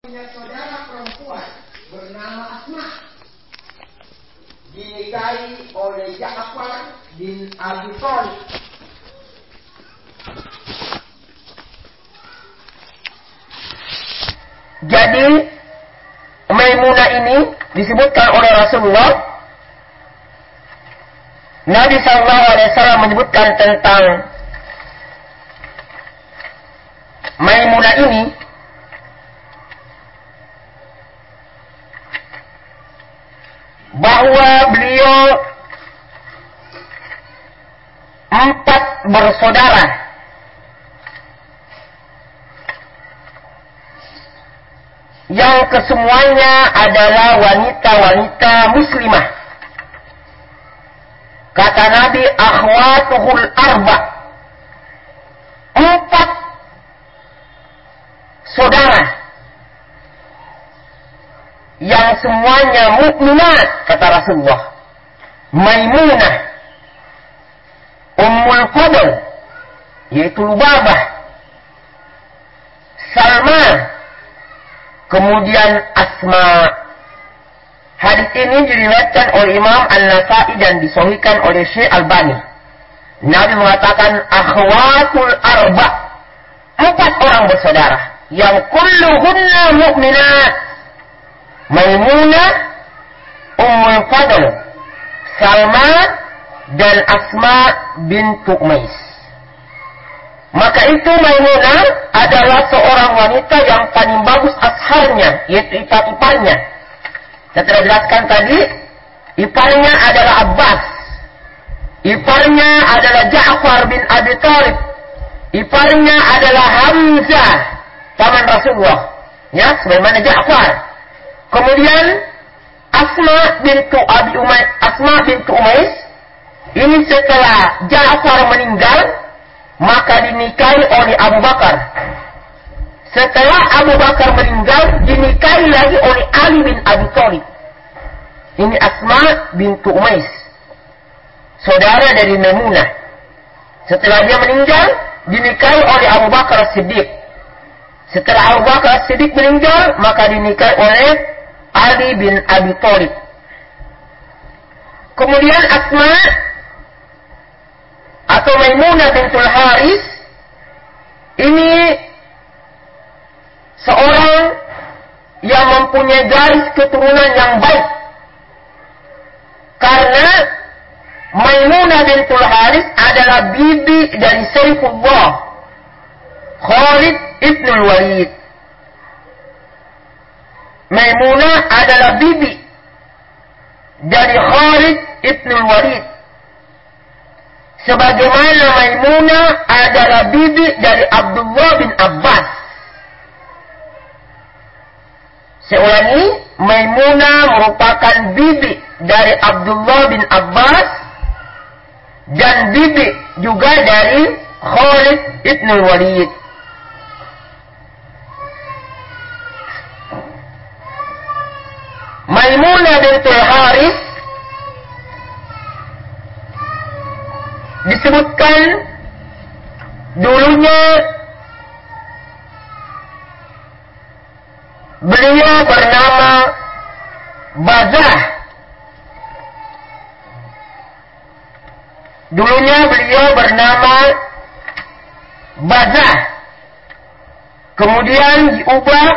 punya saudara perempuan bernama Asma dinikahi oleh Ja'far bin Abi Thalib. Jadi Maimunah ini disebutkan oleh Rasulullah Nabi Shallallahu Alaihi Wasallam menyebutkan tentang Maimunah ini bahwa beliau empat bersaudara yang kesemuanya adalah wanita-wanita muslimah. Kata Nabi, akhwatuhul arba. Empat saudara yang semuanya mukminat kata Rasulullah. Maimunah, Ummul Fadl, yaitu Lubabah, Salma, kemudian Asma. Hadis ini diriwayatkan oleh Imam An-Nasai dan disohikan oleh Syekh Albani. Nabi mengatakan akhwatul arba. Empat orang bersaudara yang kulluhunna mu'minat. Maimunah, Ummul Fadl, Salma, dan Asma bintu Umais. Maka itu Maimunah adalah seorang wanita yang paling bagus asharnya, yaitu ipar-iparnya. Saya telah jelaskan tadi, iparnya adalah Abbas. Iparnya adalah Ja'far bin Abi Thalib. Iparnya adalah Hamzah, paman Rasulullah. Ya, sebagaimana Ja'far. Kemudian Asma bintu Abi Umais, Asma bintu Umais ini setelah Ja'far meninggal maka dinikahi oleh Abu Bakar. Setelah Abu Bakar meninggal dinikahi lagi oleh Ali bin Abi Thalib. Ini Asma bintu Umais. Saudara dari Maimunah. Setelah dia meninggal dinikahi oleh Abu Bakar Siddiq. Setelah Abu Bakar Siddiq meninggal maka dinikahi oleh Ali bin Abi Thalib. Kemudian Asma atau Maimunah bintul Haris ini seorang yang mempunyai garis keturunan yang baik. Karena Maimunah bintul Haris adalah bibi dari Saifullah Khalid ibnul Walid. Maimunah adalah bibi dari Khalid ibn Walid. Sebagaimana Maimunah adalah bibi dari Abdullah bin Abbas. Saya ulangi, Maimunah merupakan bibi dari Abdullah bin Abbas dan bibi juga dari Khalid ibn Walid. Maimunah bintul Haris disebutkan dulunya beliau bernama Bazah. Dulunya beliau bernama Bazah. Kemudian diubah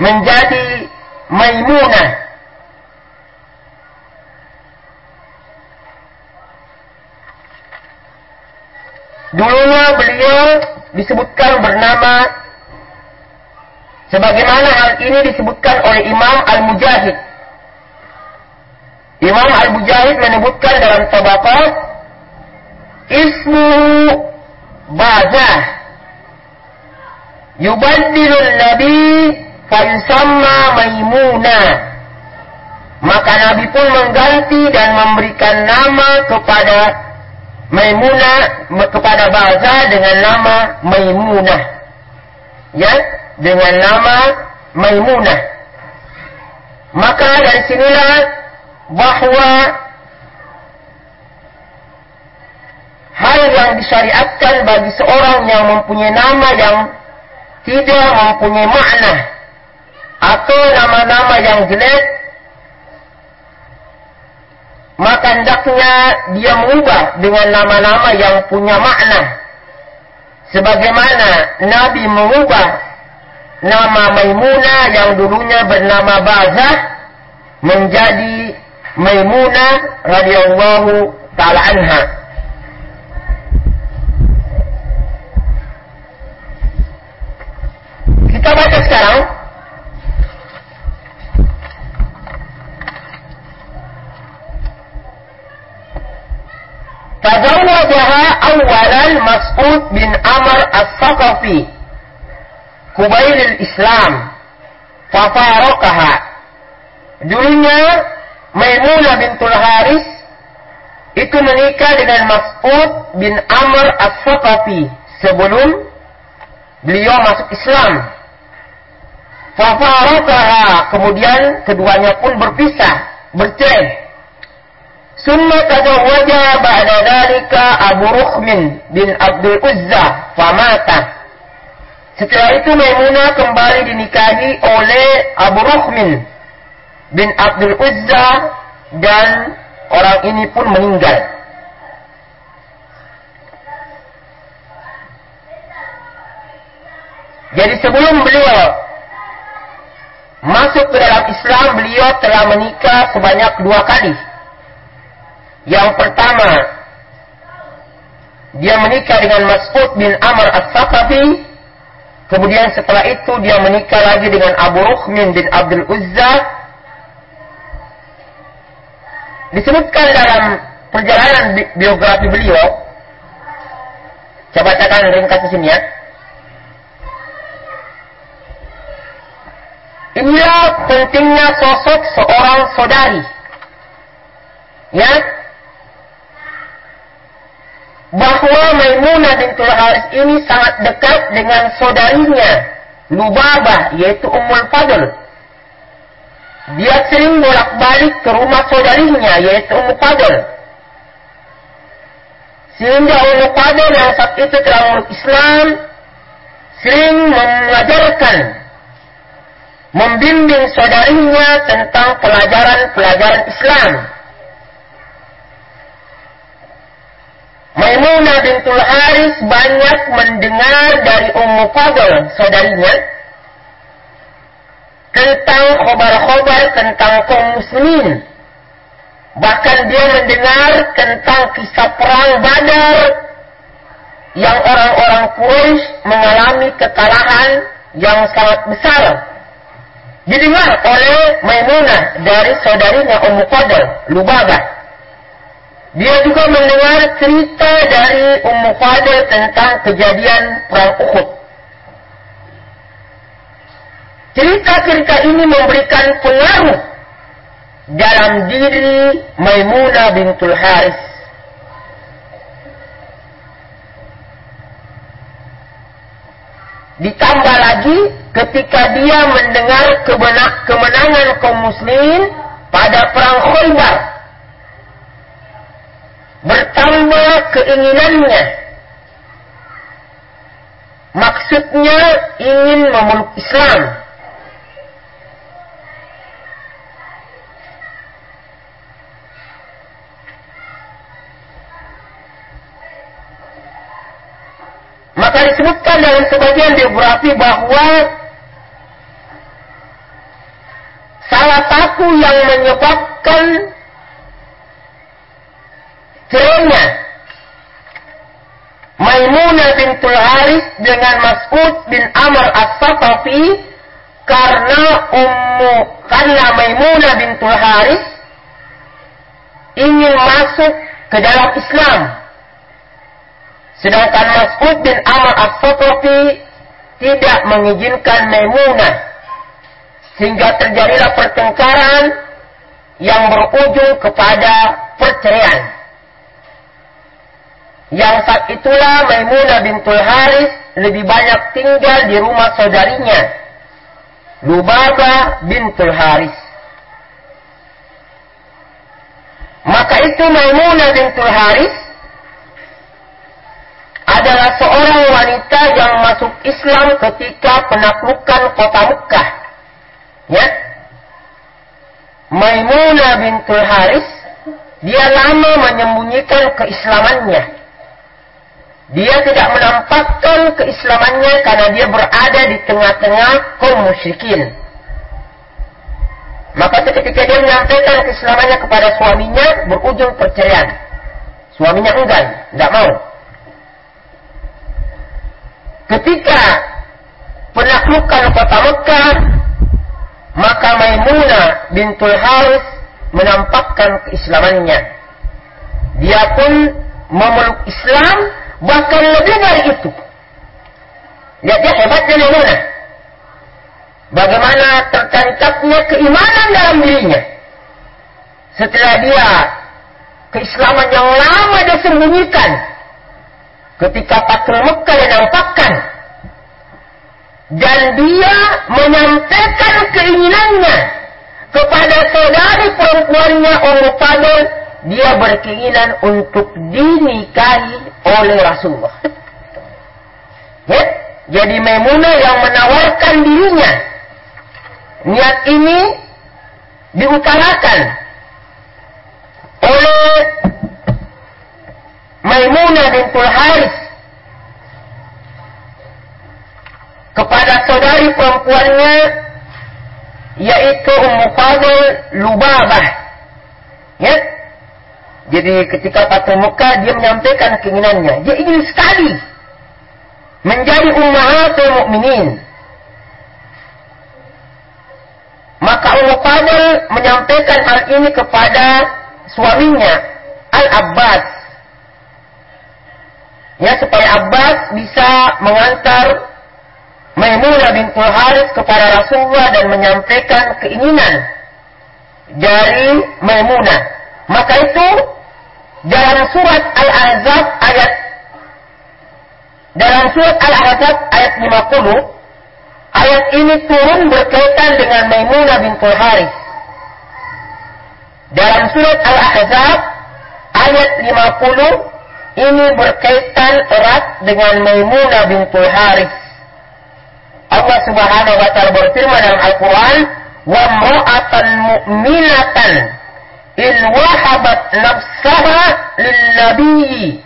menjadi Maimunah. Dulunya beliau disebutkan bernama sebagaimana hal ini disebutkan oleh Imam Al-Mujahid. Imam Al-Mujahid menyebutkan dalam tabaqat ismu Bazah yubaddilul nabi fayusamma maimuna. Maka Nabi pun mengganti dan memberikan nama kepada Maimunah kepada Baza dengan nama Maimunah. Ya, dengan nama Maimunah. Maka dari sinilah bahwa hal yang disyariatkan bagi seorang yang mempunyai nama yang tidak mempunyai makna atau nama-nama yang jelek, maka hendaknya dia mengubah dengan nama-nama yang punya makna. Sebagaimana Nabi mengubah nama Maimunah yang dulunya bernama Bazah menjadi Maimunah radhiyallahu taala anha. Kita baca sekarang Awalan Mas'ud bin Amr As-Saqafi Kubail Islam Fafarakaha Dulunya Maimunah bintul Haris itu menikah dengan Mas'ud bin Amr As-Saqafi sebelum beliau masuk Islam. Fafarakaha kemudian keduanya pun berpisah, bercerai. Summa tazawwaja ba'da dhalika Abu Rukhmin bin Abdul Uzza famata. Setelah itu Maimunah kembali dinikahi oleh Abu Rukhmin bin Abdul Uzza dan orang ini pun meninggal. Jadi sebelum beliau masuk ke dalam Islam, beliau telah menikah sebanyak dua kali. Yang pertama, dia menikah dengan Mas'ud bin Amr As-Saqafi. Kemudian setelah itu dia menikah lagi dengan Abu Ruhmin bin Abdul Uzza. Disebutkan dalam perjalanan bi biografi beliau. Coba bacakan ringkas sini ya. Inilah pentingnya sosok seorang saudari. Ya, bahwa Maimunah bintul Haris ini sangat dekat dengan saudarinya Lubabah yaitu Ummul Fadl. Dia sering bolak-balik ke rumah saudarinya yaitu Ummul Fadl. Sehingga Ummul Fadl yang saat itu telah meluk Islam sering mengajarkan membimbing saudarinya tentang pelajaran-pelajaran Islam. Maimunah bintul Haris banyak mendengar dari Ummu Fadl, saudarinya, tentang khobar-khobar tentang kaum muslimin. Bahkan dia mendengar tentang kisah perang Badar yang orang-orang Quraisy mengalami kekalahan yang sangat besar. Didengar oleh Maimunah dari saudarinya Ummu Fadl, Lubabah. Dia juga mendengar cerita dari Ummu Fadl tentang kejadian perang Uhud. Cerita-cerita ini memberikan pengaruh dalam diri Maimunah bintul Haris. Ditambah lagi ketika dia mendengar kemenangan kaum muslimin pada perang Khaybar bertambah keinginannya. Maksudnya ingin memeluk Islam. Maka disebutkan dalam sebagian biografi bahwa salah satu yang menyebabkan cerainya Maimunah bintul Haris dengan Mas'ud bin Amr As-Satafi karena ummu karena Maimunah bintul Haris ingin masuk ke dalam Islam. Sedangkan Mas'ud bin Amr As-Satafi tidak mengizinkan Maimunah sehingga terjadilah pertengkaran yang berujung kepada perceraian. Yang saat itulah Maimunah bintul Haris lebih banyak tinggal di rumah saudarinya. Lubaba bintul Haris. Maka itu Maimunah bintul Haris adalah seorang wanita yang masuk Islam ketika penaklukan kota Mekah. Ya. Maimunah bintul Haris dia lama menyembunyikan keislamannya. Dia tidak menampakkan keislamannya karena dia berada di tengah-tengah kaum musyrikin. Maka ketika dia menyampaikan keislamannya kepada suaminya, berujung perceraian. Suaminya enggan, tidak mau. Ketika penaklukan kota Mekah, maka Maimunah bintul Haris menampakkan keislamannya. Dia pun memeluk Islam bahkan lebih dari itu. Lihat ya hebatnya Maimunah. Bagaimana tertancapnya keimanan dalam dirinya. Setelah dia keislaman yang lama dia sembunyikan. Ketika Patrul Mekah dia nampakkan. Dan dia menyampaikan keinginannya kepada saudari perempuannya Ummu Fadl. Dia berkeinginan untuk dinikahi oleh Rasulullah. Ya? Jadi Maimunah yang menawarkan dirinya niat ini diutarakan oleh Maimunah bintul Haris kepada saudari perempuannya yaitu Ummu Fadl Lubabah. Ya. Jadi ketika Fatul Muka dia menyampaikan keinginannya. Dia ingin sekali menjadi ummahatul mukminin. Maka Ummu Fadl menyampaikan hal ini kepada suaminya Al-Abbas. Ya, supaya Abbas bisa mengantar Maimunah bintul Haris kepada Rasulullah dan menyampaikan keinginan dari Maimunah. Maka itu dalam surat Al-Ahzab ayat dalam surat Al-Ahzab ayat 50 Ayat ini turun berkaitan dengan Maimunah bintul Haris. Dalam surat Al-Ahzab ayat 50 ini berkaitan erat dengan Maimunah bintul Haris. Allah Subhanahu wa taala berfirman dalam Al-Qur'an, "Wa mra'atan mu'minatan in wahabat nafsaha lin-nabiyyi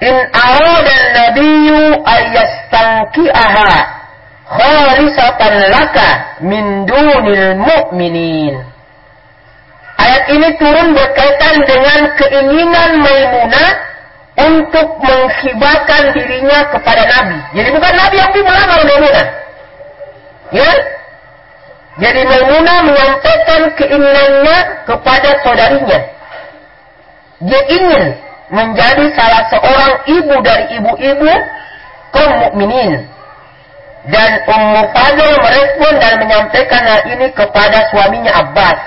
in arada an-nabiyyu ayyastanki'aha." khalisatan laka min dunil mu'minin. Ayat ini turun berkaitan dengan keinginan Maimunah untuk menghibahkan dirinya kepada Nabi. Jadi bukan Nabi yang melamar Maimunah. Ya? Jadi Maimunah menyampaikan keinginannya kepada saudarinya. Dia ingin menjadi salah seorang ibu dari ibu-ibu kaum mukminin. Dan Ummu Fadl merespon dan menyampaikan hal ini kepada suaminya Abbas.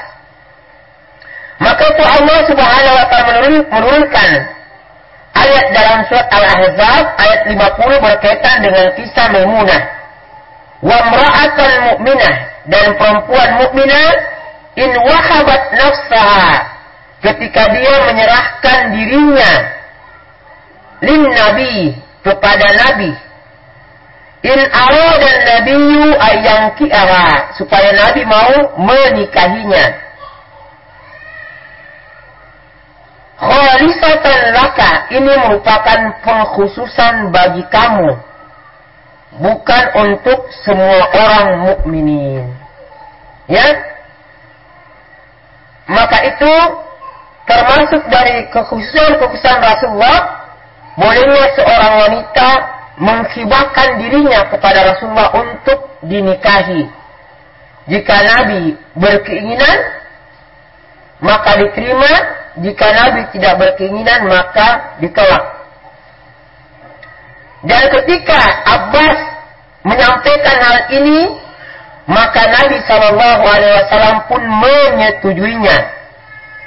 Maka itu Allah Subhanahu wa taala menurunkan ayat dalam surat Al-Ahzab ayat 50 berkaitan dengan kisah Maimunah. Wa mra'atan mu'minah dan perempuan mukminah in wahabat nafsaha ketika dia menyerahkan dirinya lin nabi kepada nabi In dan nabiyyu ayangki'aha supaya Nabi mau menikahinya. Khalisatan laka ini merupakan pengkhususan bagi kamu bukan untuk semua orang mukminin. Ya? Maka itu termasuk dari kekhususan-kekhususan Rasulullah bolehnya seorang wanita menghibahkan dirinya kepada Rasulullah untuk dinikahi. Jika Nabi berkeinginan, maka diterima. Jika Nabi tidak berkeinginan, maka ditolak. Dan ketika Abbas menyampaikan hal ini, maka Nabi Shallallahu Alaihi Wasallam pun menyetujuinya.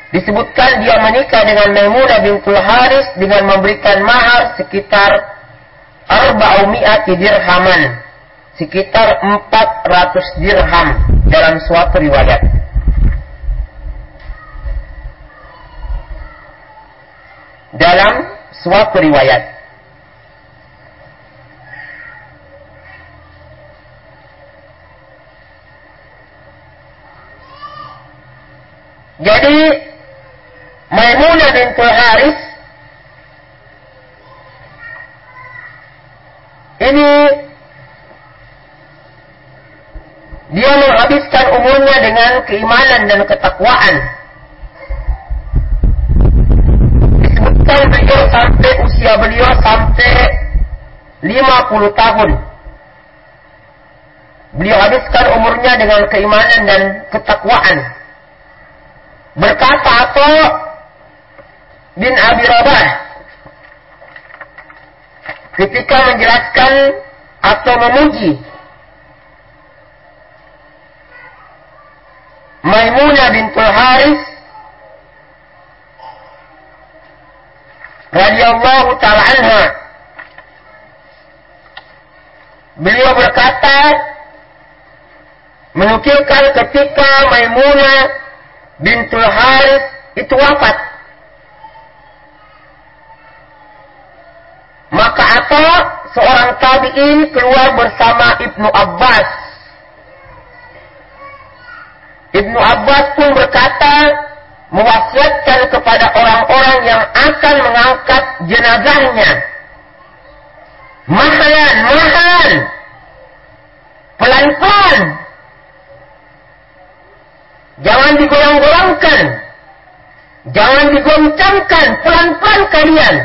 Disebutkan dia menikah dengan Maimunah bintul Haris dengan memberikan mahar sekitar arba'umi'ati dirhaman sekitar 400 dirham dalam suatu riwayat dalam suatu riwayat Jadi Maimunah bintul Haris ini dia menghabiskan umurnya dengan keimanan dan ketakwaan. Disebutkan beliau sampai usia beliau sampai 50 tahun. Beliau habiskan umurnya dengan keimanan dan ketakwaan. Berkata Atta bin Abi Rabah ketika menjelaskan atau memuji Maimunah bintul Haris radhiyallahu taala anha beliau berkata menukilkan ketika Maimunah bintul Haris itu wafat maka apa seorang tabi'in keluar bersama Ibnu Abbas Ibnu Abbas pun berkata, mewasiatkan kepada orang-orang yang akan mengangkat jenazahnya. Mahalan, mahal. Pelan-pelan. Jangan digoyang-goyangkan. Jangan digoncangkan. Pelan-pelan kalian.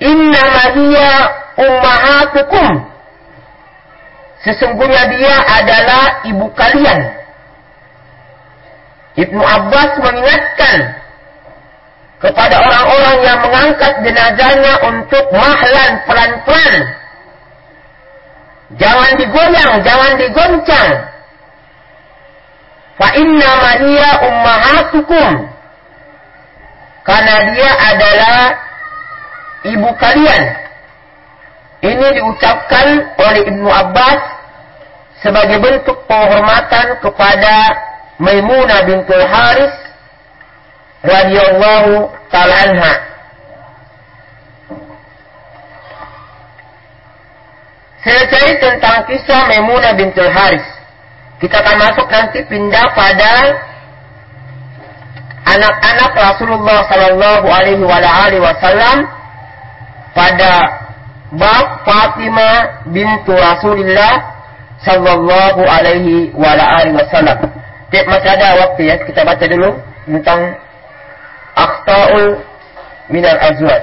Inna hiya ummahatukum. Sesungguhnya dia adalah ibu kalian. Ibnu Abbas mengingatkan kepada orang-orang yang mengangkat jenazahnya untuk mahlan pelan-pelan. Jangan digoyang, jangan digoncang. Fa inna hiya ummahatukum. Karena dia adalah ibu kalian. Ini diucapkan oleh Ibnu Abbas sebagai bentuk penghormatan kepada Maimunah bintul Haris radhiyallahu taala anha. Selesai tentang kisah Maimunah bintul Haris. Kita akan masuk nanti pindah pada anak-anak Rasulullah Sallallahu Alaihi Wasallam pada bab Fatimah bintu Rasulullah sallallahu alaihi wasallam. Tiap masih ada waktu ya, kita baca dulu tentang akhta'ul minal azwaj.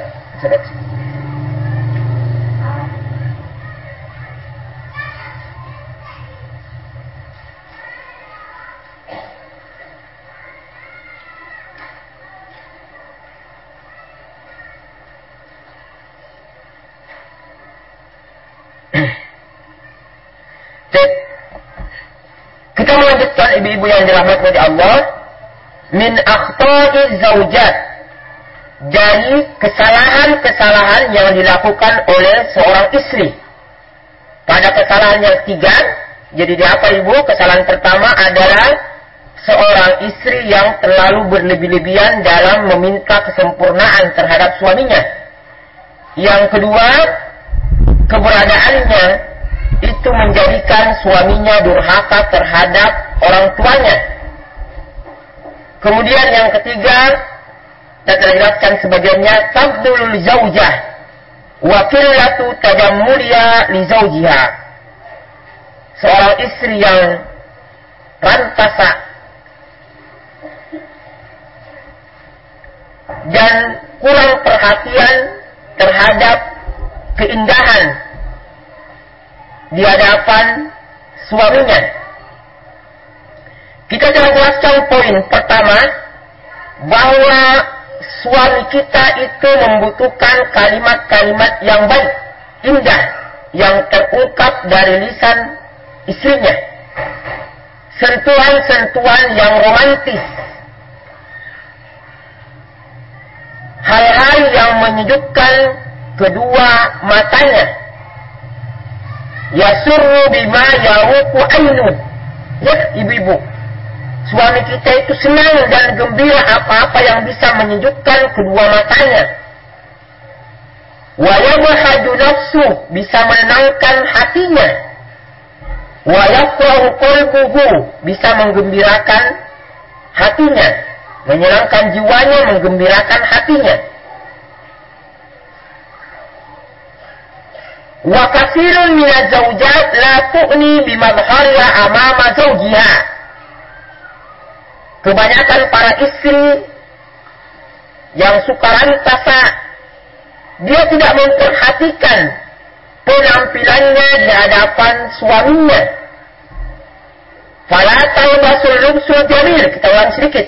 Kita melanjutkan ibu-ibu yang dirahmati oleh Allah. Min akhta'i zaujat. Dari kesalahan-kesalahan yang dilakukan oleh seorang istri. Pada kesalahan yang ketiga, jadi di apa ibu? Kesalahan pertama adalah seorang istri yang terlalu berlebih-lebihan dalam meminta kesempurnaan terhadap suaminya. Yang kedua, keberadaannya itu menjadikan suaminya durhaka terhadap orang tuanya. Kemudian yang ketiga, dan terjelaskan sebagiannya, tabdul zaujah wa qillatu tajammuliya li zaujiha. Seorang istri yang rantasa dan kurang perhatian terhadap keindahan di hadapan suaminya. Kita jelaskan poin pertama bahwa suami kita itu membutuhkan kalimat-kalimat yang baik, indah, yang terungkap dari lisan istrinya. Sentuhan-sentuhan yang romantis. Hal-hal yang menyejukkan kedua matanya yasurru bima yaruku ainu. Ya, ibu-ibu. Suami kita itu senang dan gembira apa-apa yang bisa menyejukkan kedua matanya. Wa yabhadu nafsu bisa menenangkan hatinya. Wa yafrahu bisa menggembirakan hatinya, menyenangkan jiwanya, menggembirakan hatinya. Wa kasirun minaz zawjat la tu'ni bimadhariha amama zawjiha. Kebanyakan para istri yang suka rantasa dia tidak memperhatikan penampilannya di hadapan suaminya. Fala talbasul lubsul jamil. Kita ulang sedikit.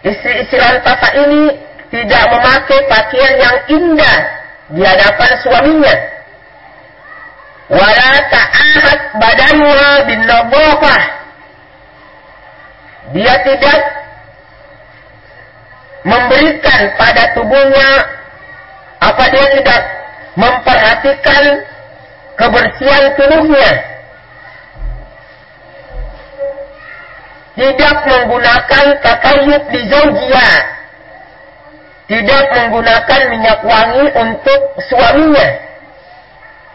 Istri-istri rantasa ini tidak memakai pakaian yang indah di hadapan suaminya. Wala ta'ahad badanwa bin Dia tidak memberikan pada tubuhnya apa dia tidak memperhatikan kebersihan tubuhnya. Tidak menggunakan kakayut di zaujia tidak menggunakan minyak wangi untuk suaminya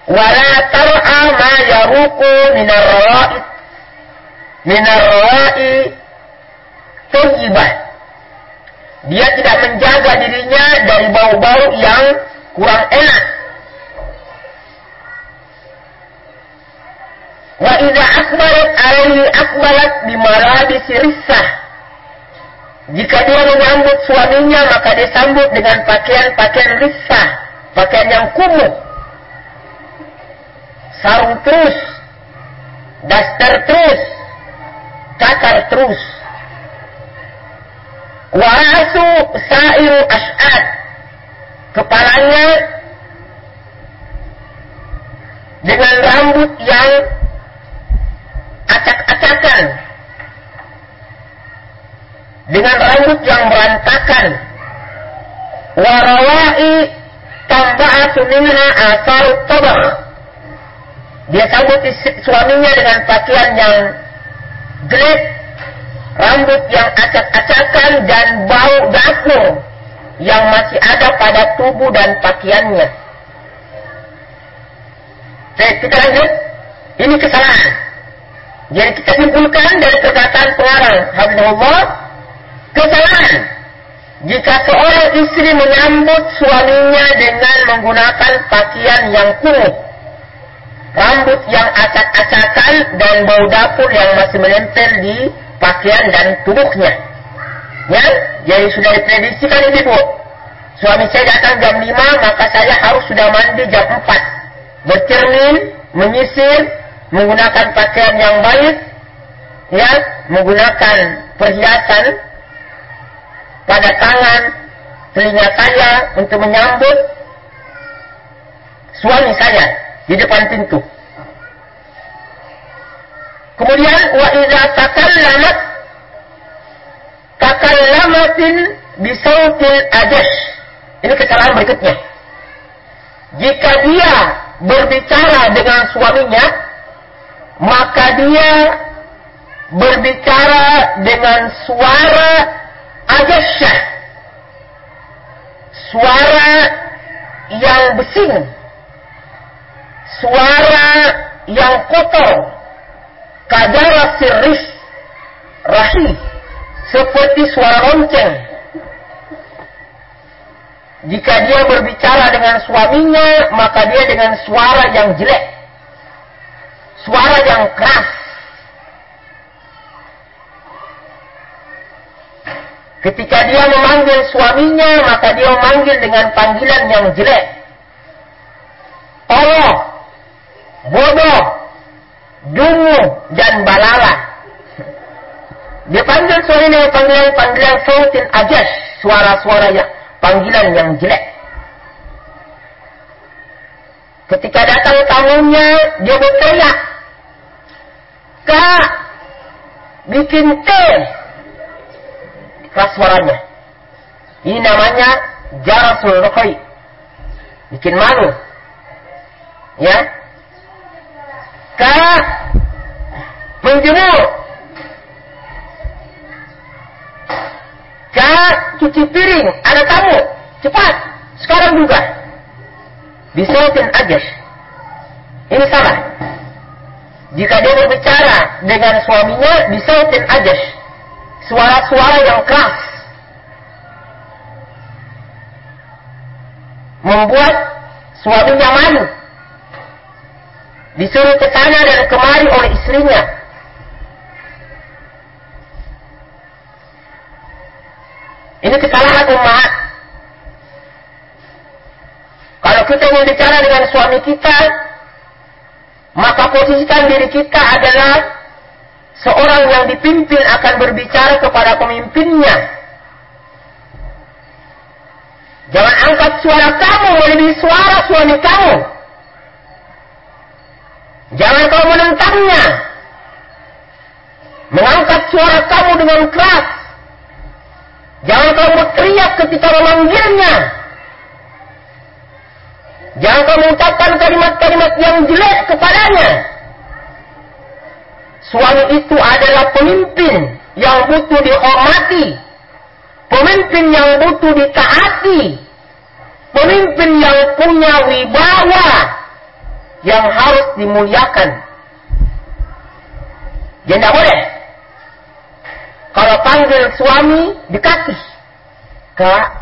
wala tar'a ma yaruku minar rawa'i minar rawa'i dia tidak menjaga dirinya dari bau-bau yang kurang enak. Wa idza akbarat alaihi akbarat bimalabisi rissah. Jika dia menyambut suaminya maka dia sambut dengan pakaian-pakaian rissah, pakaian yang kumuh. Sarung terus, daster terus, cakar terus. Wa'asu sa'iru as'ad. Kepalanya dengan rambut yang acak-acakan. Dengan rambut yang berantakan. Warawai tamba'atu minha asal tabakh. Dia sambut suaminya dengan pakaian yang jelek rambut yang acak-acakan dan bau dapur yang masih ada pada tubuh dan pakaiannya. Baik, kita lanjut. Ini kesalahan. Jadi kita simpulkan dari perkataan pengarang Habibullah, kesalahan. Jika seorang istri menyambut suaminya dengan menggunakan pakaian yang kumuh, rambut yang acak-acakan dan bau dapur yang masih menempel di pakaian dan tubuhnya. Ya, jadi sudah diprediksikan ini bu. Suami saya datang jam 5, maka saya harus sudah mandi jam 4. Bercermin, menyisir, menggunakan pakaian yang baik, ya, menggunakan perhiasan pada tangan, telinga saya untuk menyambut suami saya di depan pintu. Kemudian wa idza takallamat takallamatin bisautil ajash. Ini kesalahan berikutnya. Jika dia berbicara dengan suaminya, maka dia berbicara dengan suara ajasyah. Suara yang besing. Suara yang kotor kadara sirris rahim seperti suara lonceng. Jika dia berbicara dengan suaminya, maka dia dengan suara yang jelek. Suara yang keras. Ketika dia memanggil suaminya, maka dia memanggil dengan panggilan yang jelek. Allah, bodoh, dungu dan balala. Dia panggil dengan panggilan-panggilan sautin ajas, suara-suara yang panggilan yang jelek. Ketika datang tamunya, dia berteriak, Kak, bikin teh. Keras suaranya. Ini namanya jarasul rukhai. Bikin malu. Ya, Kak, menjemur. Kak, cuci piring. Ada tamu. Cepat. Sekarang juga. Bisautin ajas. Ini salah. Jika dia berbicara dengan suaminya, bisautin ajas. Suara-suara yang keras. Membuat suaminya malu. Disuruh ke sana dan kemari oleh istrinya. Ini kesalahan umat. Kalau kita ingin bicara dengan suami kita, maka posisikan diri kita adalah seorang yang dipimpin akan berbicara kepada pemimpinnya. Jangan angkat suara kamu melebihi suara suami kamu. Jangan kau menentangnya. Mengangkat suara kamu dengan keras. Jangan kau berteriak ketika memanggilnya. Jangan kau mengucapkan kalimat-kalimat yang jelek kepadanya. Suami itu adalah pemimpin yang butuh dihormati. Pemimpin yang butuh ditaati. Pemimpin yang punya wibawa yang harus dimuliakan. Ya tidak boleh. Kalau panggil suami, dikasih. Kak,